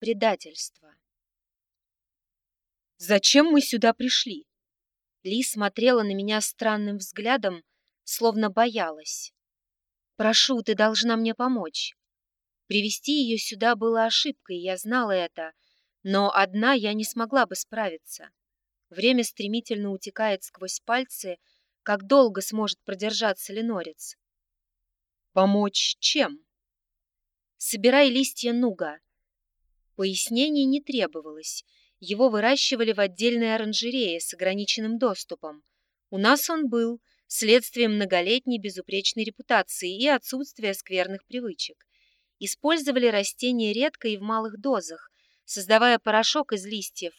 Предательство. «Зачем мы сюда пришли?» Ли смотрела на меня странным взглядом, словно боялась. «Прошу, ты должна мне помочь». Привести ее сюда было ошибкой, я знала это, но одна я не смогла бы справиться. Время стремительно утекает сквозь пальцы, как долго сможет продержаться ленорец. «Помочь чем?» «Собирай листья нуга», Пояснений не требовалось. Его выращивали в отдельной оранжерее с ограниченным доступом. У нас он был следствием многолетней безупречной репутации и отсутствия скверных привычек. Использовали растения редко и в малых дозах, создавая порошок из листьев,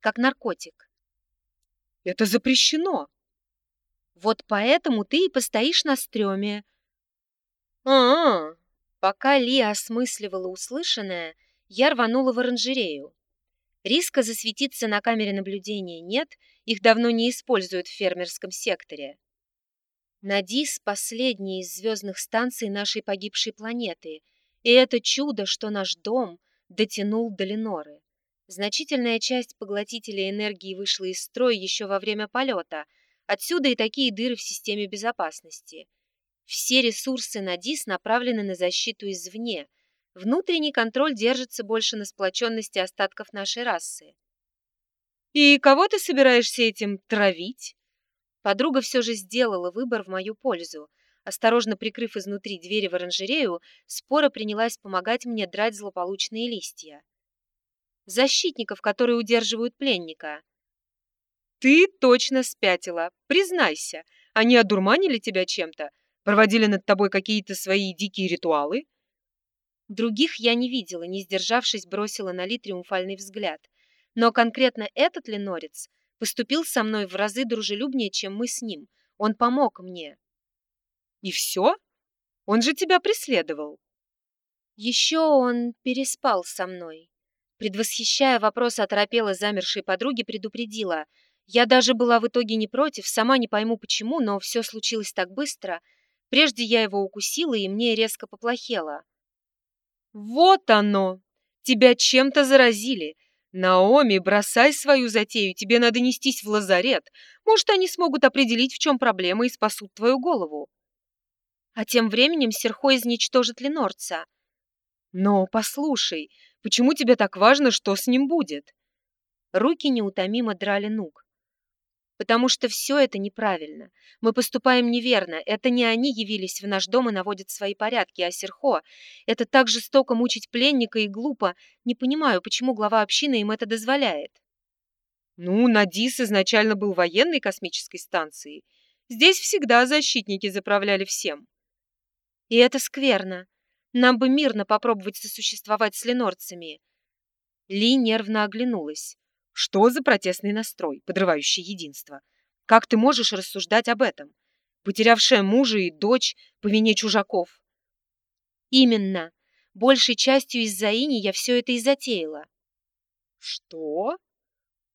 как наркотик. «Это запрещено!» «Вот поэтому ты и постоишь на стреме». «А-а-а!» Пока Ли осмысливала услышанное, я рванула в оранжерею. Риска засветиться на камере наблюдения нет, их давно не используют в фермерском секторе. Надис — последняя из звездных станций нашей погибшей планеты, и это чудо, что наш дом дотянул до Леноры. Значительная часть поглотителя энергии вышла из строя еще во время полета, отсюда и такие дыры в системе безопасности. Все ресурсы Надис направлены на защиту извне — Внутренний контроль держится больше на сплоченности остатков нашей расы. «И кого ты собираешься этим травить?» Подруга все же сделала выбор в мою пользу. Осторожно прикрыв изнутри двери в оранжерею, спора принялась помогать мне драть злополучные листья. Защитников, которые удерживают пленника. «Ты точно спятила, признайся. Они одурманили тебя чем-то? Проводили над тобой какие-то свои дикие ритуалы?» Других я не видела, не сдержавшись, бросила на Ли триумфальный взгляд. Но конкретно этот ленорец поступил со мной в разы дружелюбнее, чем мы с ним. Он помог мне. И все? Он же тебя преследовал. Еще он переспал со мной. Предвосхищая вопрос оторопела замершей подруги, предупредила. Я даже была в итоге не против, сама не пойму почему, но все случилось так быстро. Прежде я его укусила, и мне резко поплохело. «Вот оно! Тебя чем-то заразили. Наоми, бросай свою затею, тебе надо нестись в лазарет. Может, они смогут определить, в чем проблема, и спасут твою голову». А тем временем Серхо изничтожит Ленорца. «Но послушай, почему тебе так важно, что с ним будет?» Руки неутомимо драли нуг потому что все это неправильно. Мы поступаем неверно. Это не они явились в наш дом и наводят свои порядки, а Серхо. Это так жестоко мучить пленника и глупо. Не понимаю, почему глава общины им это дозволяет. Ну, Надис изначально был военной космической станцией. Здесь всегда защитники заправляли всем. И это скверно. Нам бы мирно попробовать сосуществовать с ленорцами. Ли нервно оглянулась. Что за протестный настрой, подрывающий единство? Как ты можешь рассуждать об этом? Потерявшая мужа и дочь по вине чужаков. Именно. Большей частью из-за Ини я все это и затеяла. Что?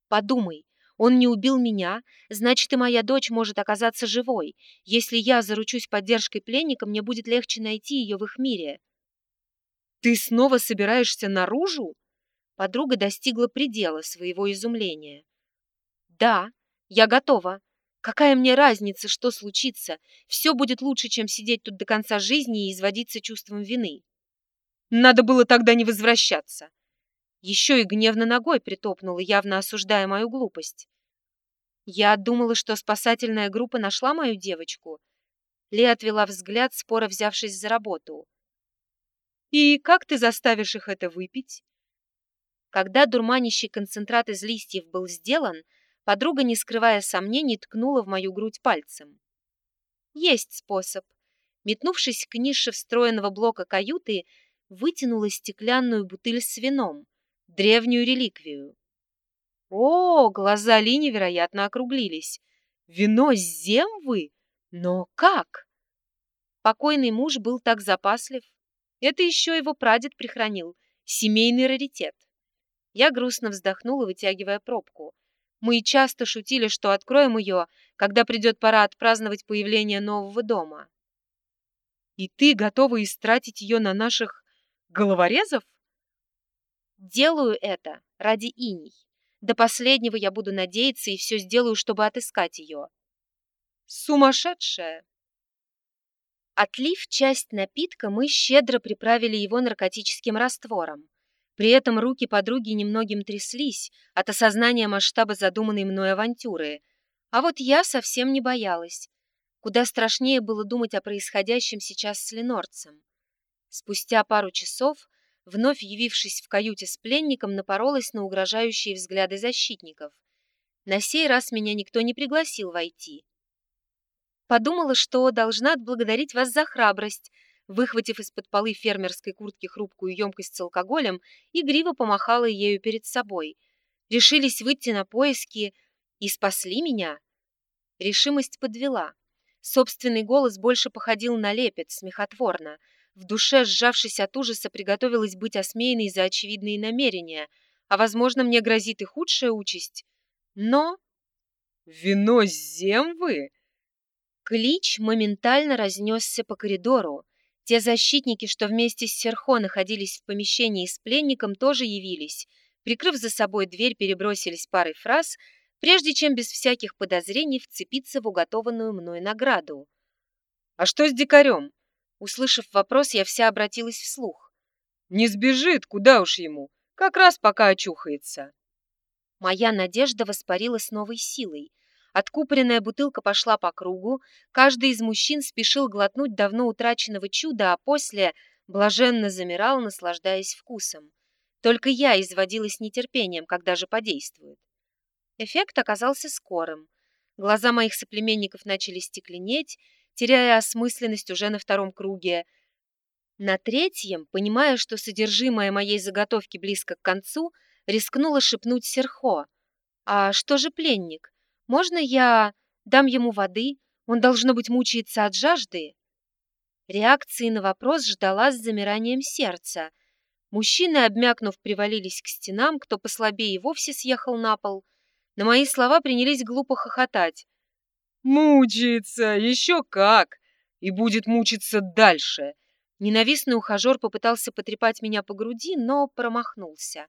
Подумай, он не убил меня, значит, и моя дочь может оказаться живой. Если я заручусь поддержкой пленника, мне будет легче найти ее в их мире. Ты снова собираешься наружу? Подруга достигла предела своего изумления. «Да, я готова. Какая мне разница, что случится? Все будет лучше, чем сидеть тут до конца жизни и изводиться чувством вины». «Надо было тогда не возвращаться». Еще и гневно ногой притопнула, явно осуждая мою глупость. Я думала, что спасательная группа нашла мою девочку. Ли отвела взгляд, споро взявшись за работу. «И как ты заставишь их это выпить?» Когда дурманящий концентрат из листьев был сделан, подруга, не скрывая сомнений, ткнула в мою грудь пальцем. Есть способ. Метнувшись к нише встроенного блока каюты, вытянула стеклянную бутыль с вином, древнюю реликвию. О, глаза Ли невероятно округлились. Вино с земвы? Но как? Покойный муж был так запаслив. Это еще его прадед прихранил. Семейный раритет. Я грустно вздохнула, вытягивая пробку. Мы часто шутили, что откроем ее, когда придет пора отпраздновать появление нового дома. И ты готова истратить ее на наших головорезов? Делаю это ради иней. До последнего я буду надеяться и все сделаю, чтобы отыскать ее. Сумасшедшая! Отлив часть напитка, мы щедро приправили его наркотическим раствором. При этом руки подруги немногим тряслись от осознания масштаба задуманной мной авантюры. А вот я совсем не боялась. Куда страшнее было думать о происходящем сейчас с Ленорцем. Спустя пару часов, вновь явившись в каюте с пленником, напоролась на угрожающие взгляды защитников. На сей раз меня никто не пригласил войти. Подумала, что должна отблагодарить вас за храбрость, выхватив из-под полы фермерской куртки хрупкую емкость с алкоголем, игриво помахала ею перед собой. Решились выйти на поиски и спасли меня. Решимость подвела. Собственный голос больше походил на лепет, смехотворно. В душе, сжавшись от ужаса, приготовилась быть осмеянной за очевидные намерения, а, возможно, мне грозит и худшая участь. Но... «Вино земвы?» Клич моментально разнесся по коридору. Те защитники, что вместе с Серхо находились в помещении с пленником, тоже явились. Прикрыв за собой дверь, перебросились парой фраз, прежде чем без всяких подозрений вцепиться в уготованную мной награду. «А что с дикарем?» Услышав вопрос, я вся обратилась вслух. «Не сбежит, куда уж ему, как раз пока очухается». Моя надежда воспарила с новой силой. Откупоренная бутылка пошла по кругу, каждый из мужчин спешил глотнуть давно утраченного чуда, а после блаженно замирал, наслаждаясь вкусом. Только я изводилась нетерпением, когда же подействует. Эффект оказался скорым. Глаза моих соплеменников начали стекленеть, теряя осмысленность уже на втором круге. На третьем, понимая, что содержимое моей заготовки близко к концу, рискнула шепнуть Серхо. «А что же пленник? Можно я дам ему воды? Он, должно быть, мучается от жажды?» Реакции на вопрос ждала с замиранием сердца. Мужчины, обмякнув, привалились к стенам, кто послабее вовсе съехал на пол. На мои слова принялись глупо хохотать. «Мучается! Еще как! И будет мучиться дальше!» Ненавистный ухажер попытался потрепать меня по груди, но промахнулся.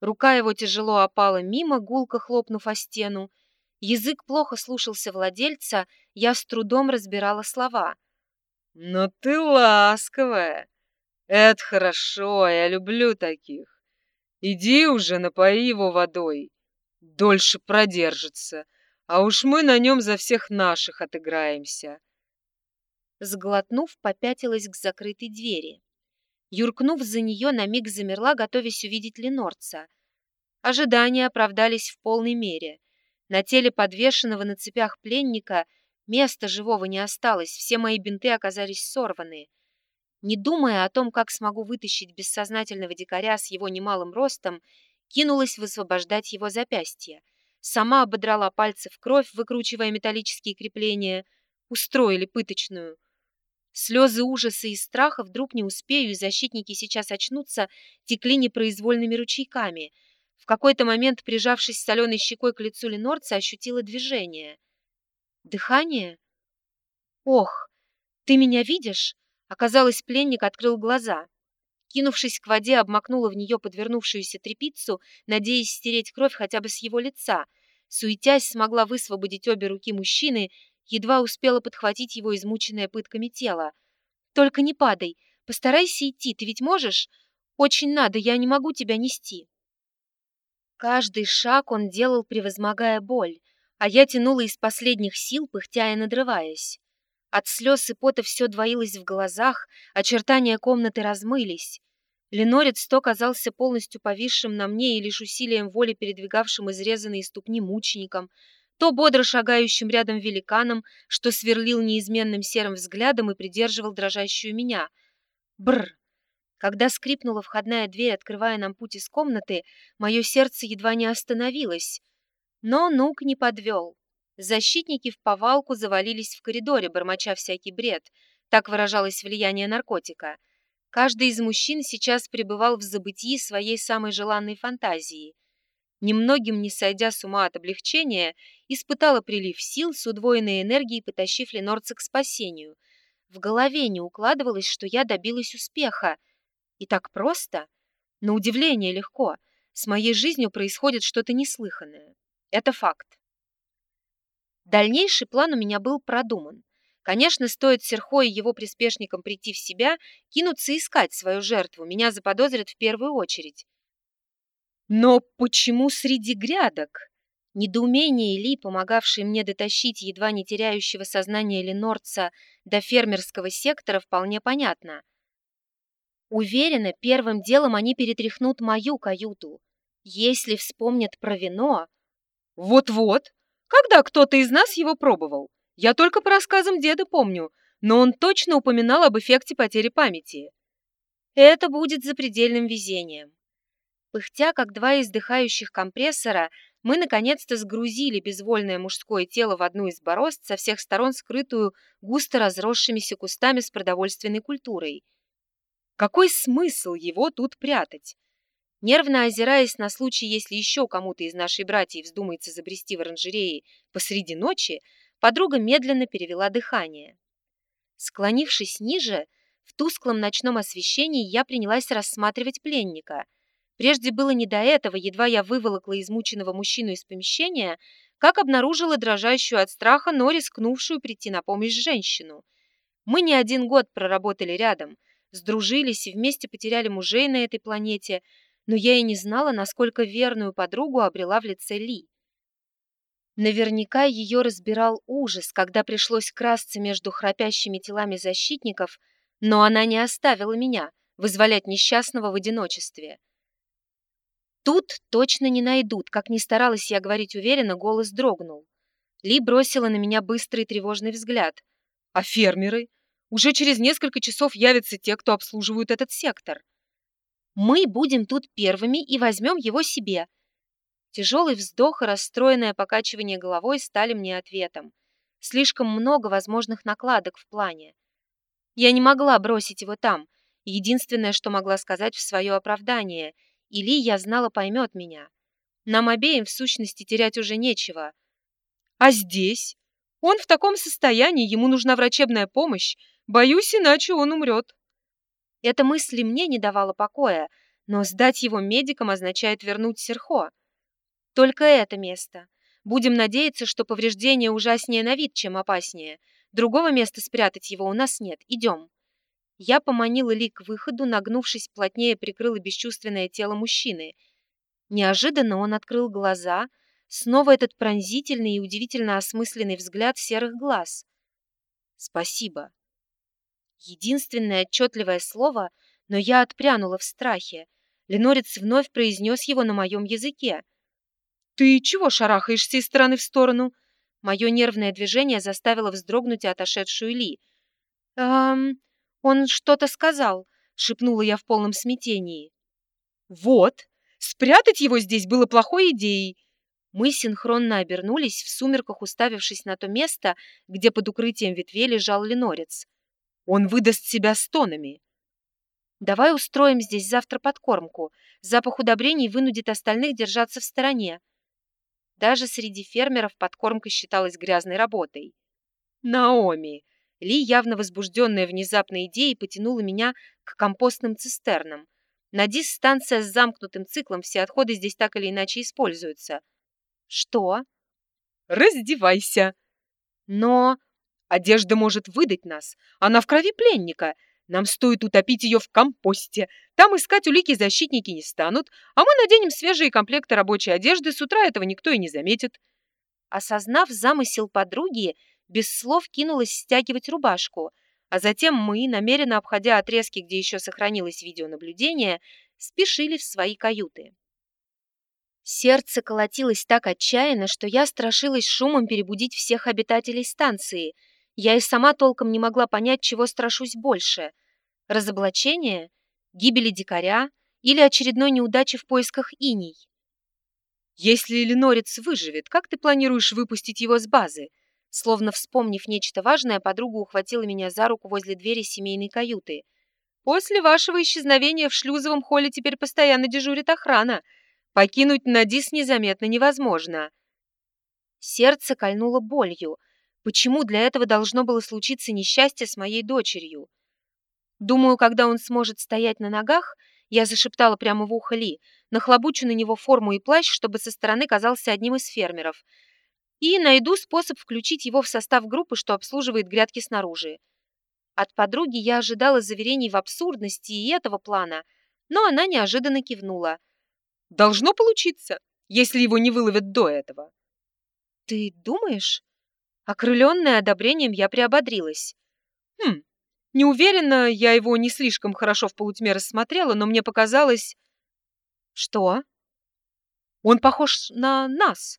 Рука его тяжело опала мимо, гулко хлопнув о стену, Язык плохо слушался владельца, я с трудом разбирала слова. «Но ты ласковая. Это хорошо, я люблю таких. Иди уже, напои его водой. Дольше продержится, а уж мы на нем за всех наших отыграемся». Сглотнув, попятилась к закрытой двери. Юркнув за нее, на миг замерла, готовясь увидеть Ленорца. Ожидания оправдались в полной мере. На теле подвешенного на цепях пленника места живого не осталось, все мои бинты оказались сорваны. Не думая о том, как смогу вытащить бессознательного дикаря с его немалым ростом, кинулась высвобождать его запястье. Сама ободрала пальцы в кровь, выкручивая металлические крепления. Устроили пыточную. Слезы ужаса и страха вдруг не успею, и защитники сейчас очнутся, текли непроизвольными ручейками — в какой-то момент, прижавшись соленой щекой к лицу Ленорца, ощутила движение. Дыхание? Ох, ты меня видишь? Оказалось, пленник открыл глаза. Кинувшись к воде, обмакнула в нее подвернувшуюся трепицу, надеясь стереть кровь хотя бы с его лица. Суетясь, смогла высвободить обе руки мужчины, едва успела подхватить его измученное пытками тело. «Только не падай, постарайся идти, ты ведь можешь? Очень надо, я не могу тебя нести». Каждый шаг он делал, превозмогая боль, а я тянула из последних сил, пыхтя и надрываясь. От слез и пота все двоилось в глазах, очертания комнаты размылись. Ленорец то казался полностью повисшим на мне и лишь усилием воли передвигавшим изрезанные ступни мучеником, то бодро шагающим рядом великаном, что сверлил неизменным серым взглядом и придерживал дрожащую меня. Бр! Когда скрипнула входная дверь, открывая нам путь из комнаты, мое сердце едва не остановилось. Но Нук не подвел. Защитники в повалку завалились в коридоре, бормоча всякий бред. Так выражалось влияние наркотика. Каждый из мужчин сейчас пребывал в забытии своей самой желанной фантазии. Немногим не сойдя с ума от облегчения, испытала прилив сил с удвоенной энергией, потащив Ленорца к спасению. В голове не укладывалось, что я добилась успеха — и так просто. На удивление легко. С моей жизнью происходит что-то неслыханное. Это факт. Дальнейший план у меня был продуман. Конечно, стоит Серхо и его приспешникам прийти в себя, кинуться искать свою жертву. Меня заподозрят в первую очередь. Но почему среди грядок? Недоумение Ли, помогавшее мне дотащить едва не теряющего сознание Ленорца до фермерского сектора, вполне понятно. Уверена, первым делом они перетряхнут мою каюту. Если вспомнят про вино... Вот-вот, когда кто-то из нас его пробовал? Я только по рассказам деда помню, но он точно упоминал об эффекте потери памяти. Это будет запредельным везением. Пыхтя, как два издыхающих компрессора, мы наконец-то сгрузили безвольное мужское тело в одну из борозд, со всех сторон скрытую густо разросшимися кустами с продовольственной культурой. Какой смысл его тут прятать? Нервно озираясь на случай, если еще кому-то из нашей братьев вздумается забрести в оранжереи посреди ночи, подруга медленно перевела дыхание. Склонившись ниже, в тусклом ночном освещении я принялась рассматривать пленника. Прежде было не до этого, едва я выволокла измученного мужчину из помещения, как обнаружила дрожащую от страха, но рискнувшую прийти на помощь женщину. Мы не один год проработали рядом, сдружились и вместе потеряли мужей на этой планете, но я и не знала, насколько верную подругу обрела в лице Ли. Наверняка ее разбирал ужас, когда пришлось красться между храпящими телами защитников, но она не оставила меня, вызволять несчастного в одиночестве. Тут точно не найдут, как ни старалась я говорить уверенно, голос дрогнул. Ли бросила на меня быстрый тревожный взгляд. «А фермеры? Уже через несколько часов явятся те, кто обслуживают этот сектор. Мы будем тут первыми и возьмем его себе», Тяжелый вздох и расстроенное покачивание головой стали мне ответом. Слишком много возможных накладок в плане. Я не могла бросить его там. Единственное, что могла сказать в свое оправдание. Или я знала, поймет меня. Нам обеим, в сущности, терять уже нечего. А здесь? Он в таком состоянии, ему нужна врачебная помощь. Боюсь, иначе он умрет. Эта мысль мне не давала покоя, но сдать его медикам означает вернуть Серхо. Только это место. Будем надеяться, что повреждение ужаснее на вид, чем опаснее. Другого места спрятать его у нас нет. Идем. Я поманила Ли к выходу, нагнувшись плотнее, прикрыла бесчувственное тело мужчины. Неожиданно он открыл глаза. Снова этот пронзительный и удивительно осмысленный взгляд серых глаз. «Спасибо». Единственное отчетливое слово, но я отпрянула в страхе. Ленорец вновь произнес его на моем языке. «Ты чего шарахаешься из стороны в сторону?» Мое нервное движение заставило вздрогнуть и отошедшую Ли. «Эм, он что-то сказал», — шепнула я в полном смятении. «Вот, спрятать его здесь было плохой идеей». Мы синхронно обернулись, в сумерках уставившись на то место, где под укрытием ветвей лежал ленорец. «Он выдаст себя стонами». «Давай устроим здесь завтра подкормку. Запах удобрений вынудит остальных держаться в стороне», даже среди фермеров подкормка считалась грязной работой. «Наоми!» Ли, явно возбужденная внезапной идеей, потянула меня к компостным цистернам. На станция с замкнутым циклом, все отходы здесь так или иначе используются. Что? Раздевайся. Но одежда может выдать нас. Она в крови пленника. Нам стоит утопить ее в компосте. Там искать улики защитники не станут, а мы наденем свежие комплекты рабочей одежды, с утра этого никто и не заметит. Осознав замысел подруги, без слов кинулась стягивать рубашку, а затем мы, намеренно обходя отрезки, где еще сохранилось видеонаблюдение, спешили в свои каюты. Сердце колотилось так отчаянно, что я страшилась шумом перебудить всех обитателей станции. Я и сама толком не могла понять, чего страшусь больше — разоблачения, гибели дикаря или очередной неудачи в поисках иней. Если Ленорец выживет, как ты планируешь выпустить его с базы? Словно вспомнив нечто важное, подруга ухватила меня за руку возле двери семейной каюты. После вашего исчезновения в шлюзовом холле теперь постоянно дежурит охрана. Покинуть Надис незаметно невозможно. Сердце кольнуло болью. Почему для этого должно было случиться несчастье с моей дочерью? Думаю, когда он сможет стоять на ногах, Я зашептала прямо в ухо Ли, нахлобучу на него форму и плащ, чтобы со стороны казался одним из фермеров. И найду способ включить его в состав группы, что обслуживает грядки снаружи. От подруги я ожидала заверений в абсурдности и этого плана, но она неожиданно кивнула. «Должно получиться, если его не выловят до этого». «Ты думаешь?» Окрыленная одобрением, я приободрилась. «Хм, не уверена, я его не слишком хорошо в полутьме рассмотрела, но мне показалось...» «Что?» «Он похож на нас.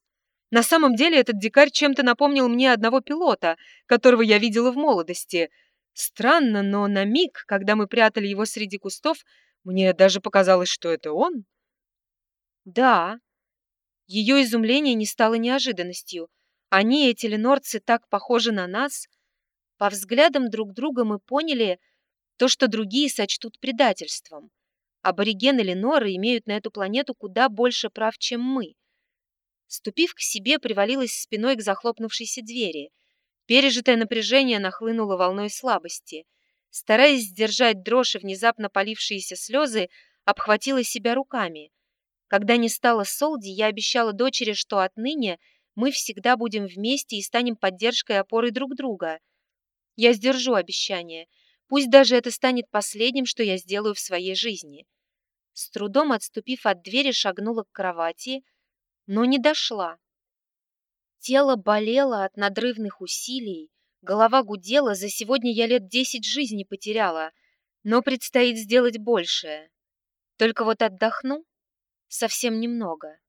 На самом деле этот дикарь чем-то напомнил мне одного пилота, которого я видела в молодости. Странно, но на миг, когда мы прятали его среди кустов, мне даже показалось, что это он». «Да». Ее изумление не стало неожиданностью — они, эти ленорцы, так похожи на нас. По взглядам друг друга мы поняли то, что другие сочтут предательством. Аборигены Леноры имеют на эту планету куда больше прав, чем мы. Ступив к себе, привалилась спиной к захлопнувшейся двери. Пережитое напряжение нахлынуло волной слабости. Стараясь сдержать дрожь и внезапно полившиеся слезы, обхватила себя руками. Когда не стало Солди, я обещала дочери, что отныне – мы всегда будем вместе и станем поддержкой и опорой друг друга. Я сдержу обещание, пусть даже это станет последним, что я сделаю в своей жизни. С трудом отступив от двери, шагнула к кровати, но не дошла. Тело болело от надрывных усилий, голова гудела, за сегодня я лет десять жизни потеряла, но предстоит сделать большее. Только вот отдохну совсем немного.